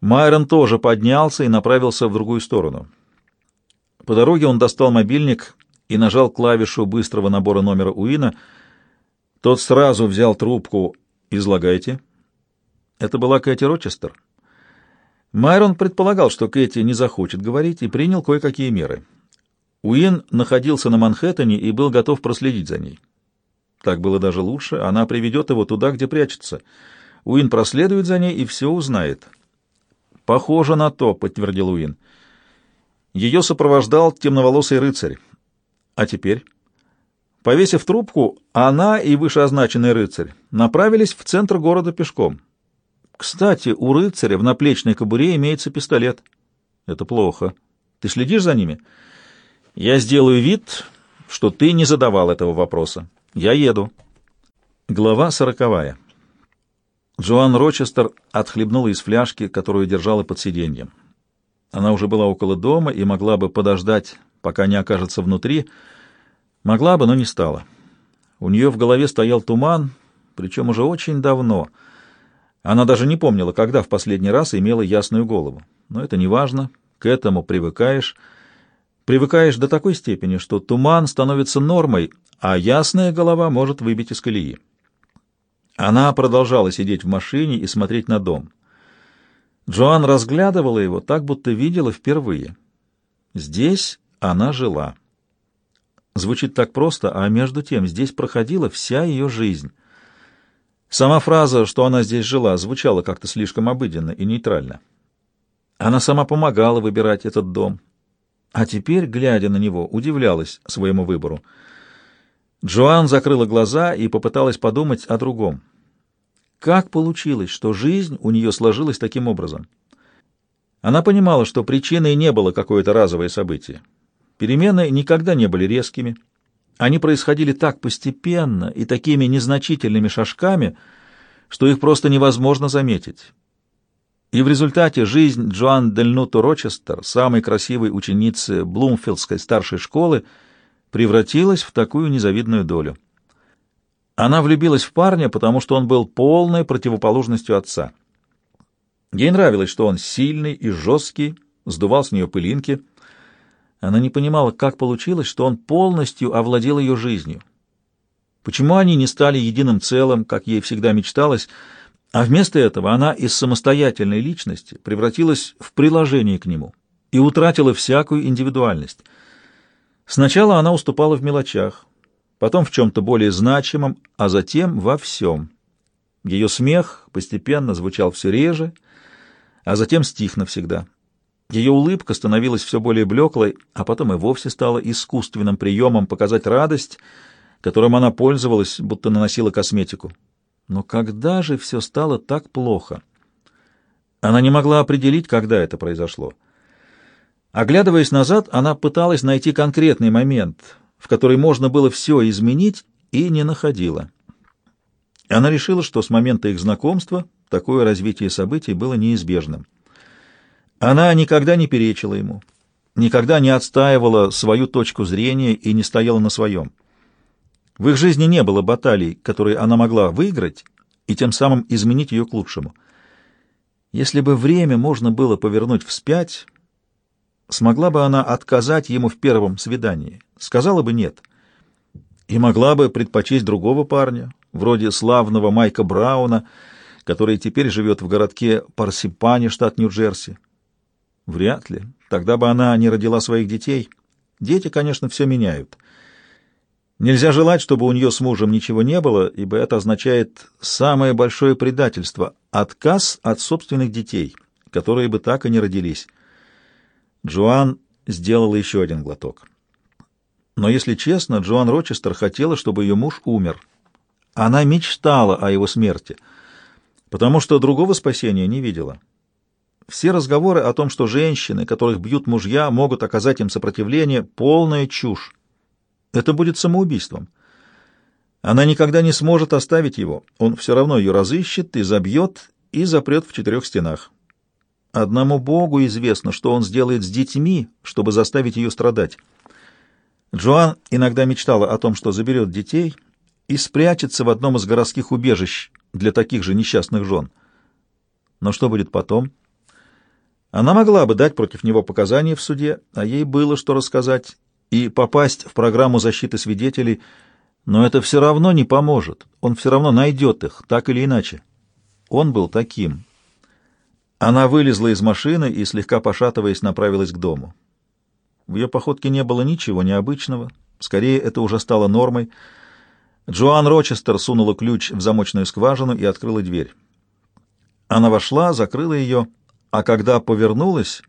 Майрон тоже поднялся и направился в другую сторону. По дороге он достал мобильник и нажал клавишу быстрого набора номера Уина. Тот сразу взял трубку «Излагайте». Это была Кэти Рочестер. Майрон предполагал, что Кэти не захочет говорить, и принял кое-какие меры. Уин находился на Манхэттене и был готов проследить за ней. Так было даже лучше, она приведет его туда, где прячется. Уин проследует за ней и все узнает. «Похоже на то», — подтвердил Уин. Ее сопровождал темноволосый рыцарь. А теперь? Повесив трубку, она и вышеозначенный рыцарь направились в центр города пешком. Кстати, у рыцаря в наплечной кобуре имеется пистолет. Это плохо. Ты следишь за ними? Я сделаю вид, что ты не задавал этого вопроса. Я еду. Глава сороковая. Джоан Рочестер отхлебнула из фляжки, которую держала под сиденьем. Она уже была около дома и могла бы подождать, пока не окажется внутри. Могла бы, но не стала. У нее в голове стоял туман, причем уже очень давно — она даже не помнила, когда в последний раз имела ясную голову. Но это не важно, к этому привыкаешь. Привыкаешь до такой степени, что туман становится нормой, а ясная голова может выбить из колеи. Она продолжала сидеть в машине и смотреть на дом. Джоан разглядывала его так, будто видела впервые. Здесь она жила. Звучит так просто, а между тем здесь проходила вся ее жизнь — Сама фраза, что она здесь жила, звучала как-то слишком обыденно и нейтрально. Она сама помогала выбирать этот дом, а теперь, глядя на него, удивлялась своему выбору. Джоан закрыла глаза и попыталась подумать о другом. Как получилось, что жизнь у нее сложилась таким образом? Она понимала, что причиной не было какое-то разовое событие. Перемены никогда не были резкими, они происходили так постепенно и такими незначительными шажками, что их просто невозможно заметить. И в результате жизнь Джоан Дель Рочестер, самой красивой ученицы Блумфилдской старшей школы, превратилась в такую незавидную долю. Она влюбилась в парня, потому что он был полной противоположностью отца. Ей нравилось, что он сильный и жесткий, сдувал с нее пылинки — она не понимала, как получилось, что он полностью овладел ее жизнью. Почему они не стали единым целым, как ей всегда мечталось, а вместо этого она из самостоятельной личности превратилась в приложение к нему и утратила всякую индивидуальность. Сначала она уступала в мелочах, потом в чем-то более значимом, а затем во всем. Ее смех постепенно звучал все реже, а затем стих навсегда. Ее улыбка становилась все более блеклой, а потом и вовсе стала искусственным приемом показать радость, которым она пользовалась, будто наносила косметику. Но когда же все стало так плохо? Она не могла определить, когда это произошло. Оглядываясь назад, она пыталась найти конкретный момент, в который можно было все изменить, и не находила. Она решила, что с момента их знакомства такое развитие событий было неизбежным. Она никогда не перечила ему, никогда не отстаивала свою точку зрения и не стояла на своем. В их жизни не было баталий, которые она могла выиграть и тем самым изменить ее к лучшему. Если бы время можно было повернуть вспять, смогла бы она отказать ему в первом свидании, сказала бы «нет». И могла бы предпочесть другого парня, вроде славного Майка Брауна, который теперь живет в городке Парсипане, штат Нью-Джерси. Вряд ли. Тогда бы она не родила своих детей. Дети, конечно, все меняют. Нельзя желать, чтобы у нее с мужем ничего не было, ибо это означает самое большое предательство — отказ от собственных детей, которые бы так и не родились. Джоан сделала еще один глоток. Но, если честно, Джоан Рочестер хотела, чтобы ее муж умер. Она мечтала о его смерти, потому что другого спасения не видела. Все разговоры о том, что женщины, которых бьют мужья, могут оказать им сопротивление, полная чушь. Это будет самоубийством. Она никогда не сможет оставить его. Он все равно ее разыщет и забьет, и запрет в четырех стенах. Одному Богу известно, что он сделает с детьми, чтобы заставить ее страдать. Джоан иногда мечтала о том, что заберет детей и спрячется в одном из городских убежищ для таких же несчастных жен. Но что будет потом? — Она могла бы дать против него показания в суде, а ей было что рассказать, и попасть в программу защиты свидетелей, но это все равно не поможет. Он все равно найдет их, так или иначе. Он был таким. Она вылезла из машины и, слегка пошатываясь, направилась к дому. В ее походке не было ничего необычного, скорее это уже стало нормой. Джоан Рочестер сунула ключ в замочную скважину и открыла дверь. Она вошла, закрыла ее, а когда повернулась,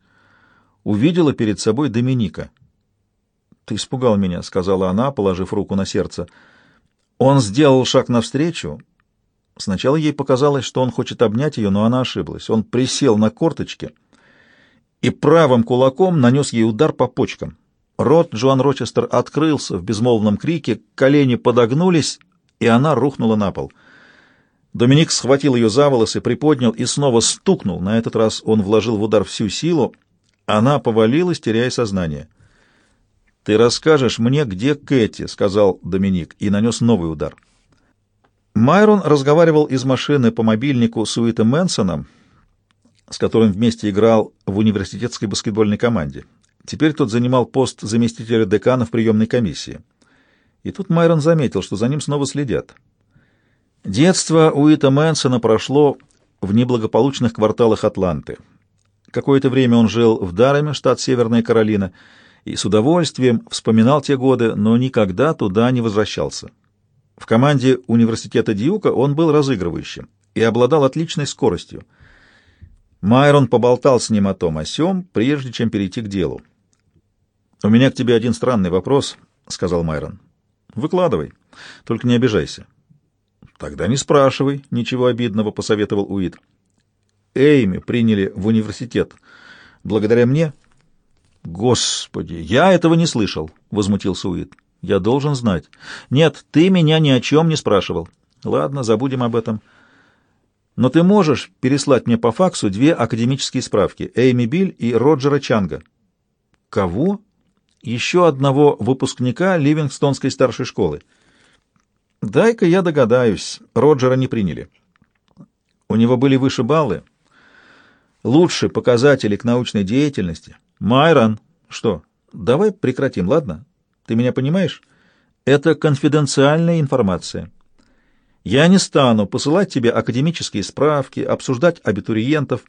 увидела перед собой Доминика. «Ты испугал меня», — сказала она, положив руку на сердце. Он сделал шаг навстречу. Сначала ей показалось, что он хочет обнять ее, но она ошиблась. Он присел на корточки и правым кулаком нанес ей удар по почкам. Рот Джоан Рочестер открылся в безмолвном крике, колени подогнулись, и она рухнула на пол — Доминик схватил ее за волосы, приподнял и снова стукнул. На этот раз он вложил в удар всю силу. Она повалилась, теряя сознание. «Ты расскажешь мне, где Кэти», — сказал Доминик, и нанес новый удар. Майрон разговаривал из машины по мобильнику с Уитом Мэнсоном, с которым вместе играл в университетской баскетбольной команде. Теперь тот занимал пост заместителя декана в приемной комиссии. И тут Майрон заметил, что за ним снова следят. Детство Уита Мэнсона прошло в неблагополучных кварталах Атланты. Какое-то время он жил в Дараме, штат Северная Каролина, и с удовольствием вспоминал те годы, но никогда туда не возвращался. В команде университета Дьюка он был разыгрывающим и обладал отличной скоростью. Майрон поболтал с ним о том о сём, прежде чем перейти к делу. «У меня к тебе один странный вопрос», — сказал Майрон. «Выкладывай, только не обижайся». Тогда не спрашивай, ничего обидного, посоветовал Уит. Эйми приняли в университет. Благодаря мне? Господи, я этого не слышал, возмутился Уит. Я должен знать. Нет, ты меня ни о чем не спрашивал. Ладно, забудем об этом. Но ты можешь переслать мне по факсу две академические справки: Эйми Биль и Роджера Чанга. Кого? Еще одного выпускника Ливингстонской старшей школы. Дай-ка я догадаюсь. Роджера не приняли. У него были выше баллы, лучше показатели к научной деятельности. Майрон, что? Давай прекратим, ладно? Ты меня понимаешь? Это конфиденциальная информация. Я не стану посылать тебе академические справки, обсуждать абитуриентов.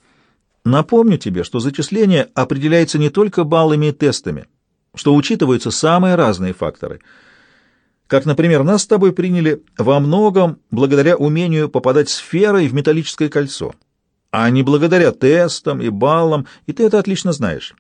Напомню тебе, что зачисление определяется не только баллами и тестами, что учитываются самые разные факторы — как, например, нас с тобой приняли во многом благодаря умению попадать сферой в металлическое кольцо, а не благодаря тестам и баллам, и ты это отлично знаешь.